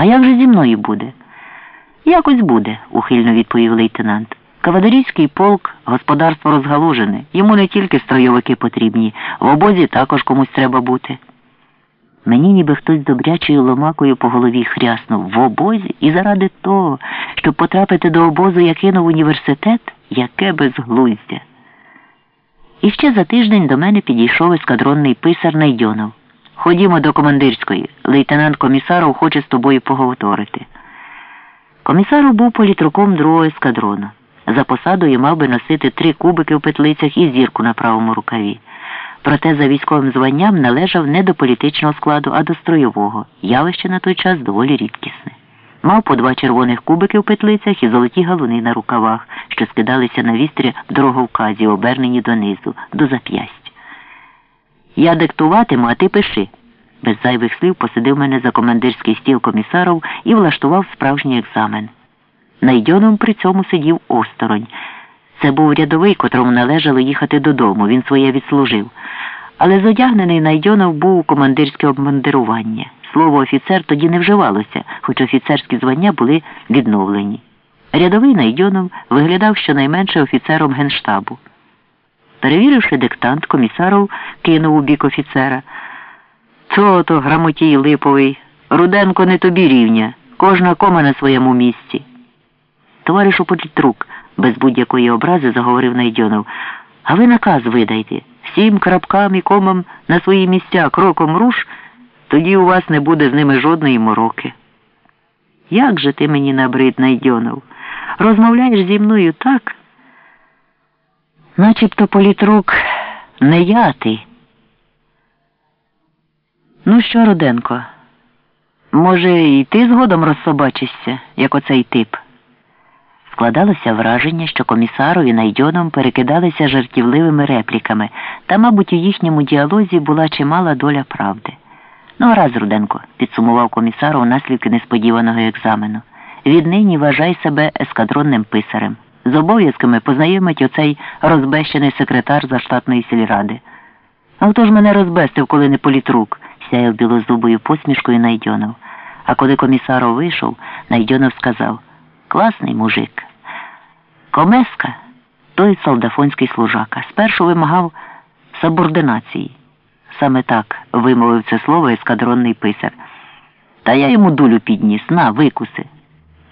А як же зі мною буде? Якось буде, ухильно відповів лейтенант. Кавалерійський полк господарство розгалужене. Йому не тільки стройовики потрібні, в обозі також комусь треба бути. Мені ніби хтось добрячою ломакою по голові хряснув в обозі і заради того, щоб потрапити до обозу, я кинув університет, яке безглуздя. І ще за тиждень до мене підійшов ескадронний писар Найдьонов. Ходімо до командирської. Лейтенант комісаров хоче з тобою поговорити. Комісаров був політруком другого ескадрону. За посадою мав би носити три кубики в петлицях і зірку на правому рукаві. Проте за військовим званням належав не до політичного складу, а до строєвого. Явище на той час доволі рідкісне. Мав по два червоних кубики в петлицях і золоті галуни на рукавах, що скидалися на вістрі дороговказі, обернені донизу, до зап'ясть. Я диктуватиму, а ти пиши. Без зайвих слів посадив мене за командирський стіл комісаров і влаштував справжній екзамен. Найдьоном при цьому сидів осторонь. Це був рядовий, котрому належало їхати додому, він своє відслужив. Але зодягнений Найдьонов був у командирське обмандирування. Слово офіцер тоді не вживалося, хоч офіцерські звання були відновлені. Рядовий Найдьонов виглядав щонайменше офіцером генштабу. Перевіривши диктант, комісаров кинув у бік офіцера. Цо то грамотій липовий, Руденко не тобі рівня, кожна кома на своєму місці. Товаришу політрук, без будь-якої образи заговорив Найдьонов, а ви наказ видайте. Всім крапкам і комам на свої місця кроком руш, тоді у вас не буде з ними жодної мороки. Як же ти мені набрид, Найдьонов? Розмовляєш зі мною так? Начебто політрук не я ти. Ну що, Руденко, може, і ти згодом розсобачишся, як оцей тип? Складалося враження, що комісарові найдьоном перекидалися жартівливими репліками, та, мабуть, у їхньому діалозі була чимала доля правди. Ну, раз, Руденко, підсумував комісаров наслідки несподіваного екзамену. Віднині вважай себе ескадронним писарем. З обов'язками познайомить оцей розбещений секретар заштатної сільради. А хто ж мене розбестив, коли не політрук? сяяв білозубою посмішкою Найдьонов. А коли комісаров вийшов, Найдьонов сказав Класний мужик. Комеска, той солдафонський служака, спершу вимагав субординації. Саме так вимовив це слово ескадронний писар. Та я йому дулю підніс, на, викуси.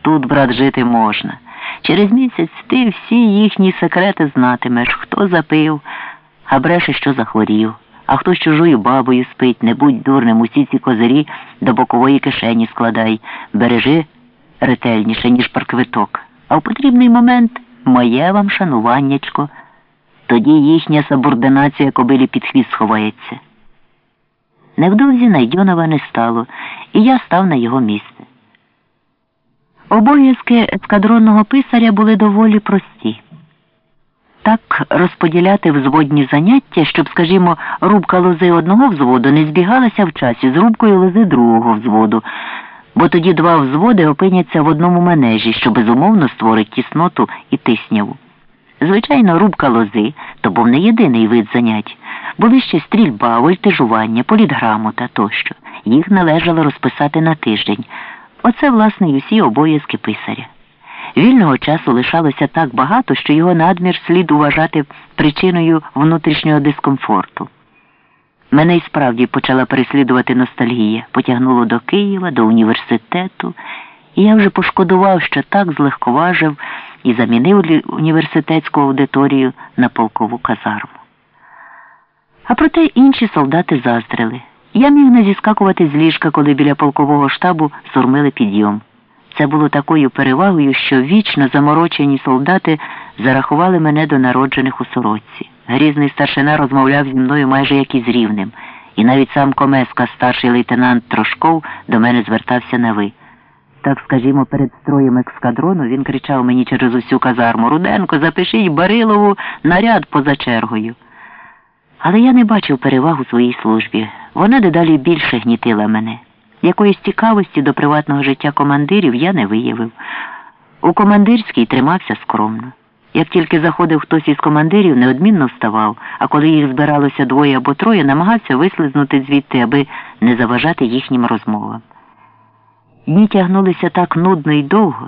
Тут, брат, жити можна. Через місяць ти всі їхні секрети знатимеш, хто запив, а бреше, що захворів, а хто з чужою бабою спить, не будь дурним, усі ці козирі до бокової кишені складай, бережи ретельніше, ніж парквиток. А в потрібний момент моє вам шануваннячко, тоді їхня субординація кобилі під хвіст сховається. Невдовзі Найдьонова не стало, і я став на його місце. Обов'язки ескадронного писаря були доволі прості. Так розподіляти взводні заняття, щоб, скажімо, рубка лози одного взводу не збігалася в часі з рубкою лози другого взводу, бо тоді два взводи опиняться в одному манежі, що безумовно створить тісноту і тисняву. Звичайно, рубка лози то був не єдиний вид занять. Були ще стрільба, вольтежування, політграмота тощо. Їх належало розписати на тиждень. Оце, власне, й усі обов'язки писаря. Вільного часу лишалося так багато, що його надмір слід уважати причиною внутрішнього дискомфорту. Мене й справді почала переслідувати ностальгія, потягнуло до Києва, до університету, і я вже пошкодував, що так злегковажив і замінив університетську аудиторію на полкову казарму. А проте інші солдати заздрили. Я міг не зіскакувати з ліжка, коли біля полкового штабу сурмили підйом. Це було такою перевагою, що вічно заморочені солдати зарахували мене до народжених у сорочці. Грізний старшина розмовляв зі мною майже як із рівним, і навіть сам Комеска, старший лейтенант Трошков, до мене звертався на ви. Так, скажімо, перед строєм екскадрону він кричав мені через усю казарму Руденко, запишіть Барилову наряд поза чергою. Але я не бачив переваг у своїй службі. Вона дедалі більше гнітила мене. Якоїсь цікавості до приватного життя командирів я не виявив. У командирській тримався скромно. Як тільки заходив хтось із командирів, неодмінно вставав, а коли їх збиралося двоє або троє, намагався вислизнути звідти, аби не заважати їхнім розмовам. Дні тягнулися так нудно і довго,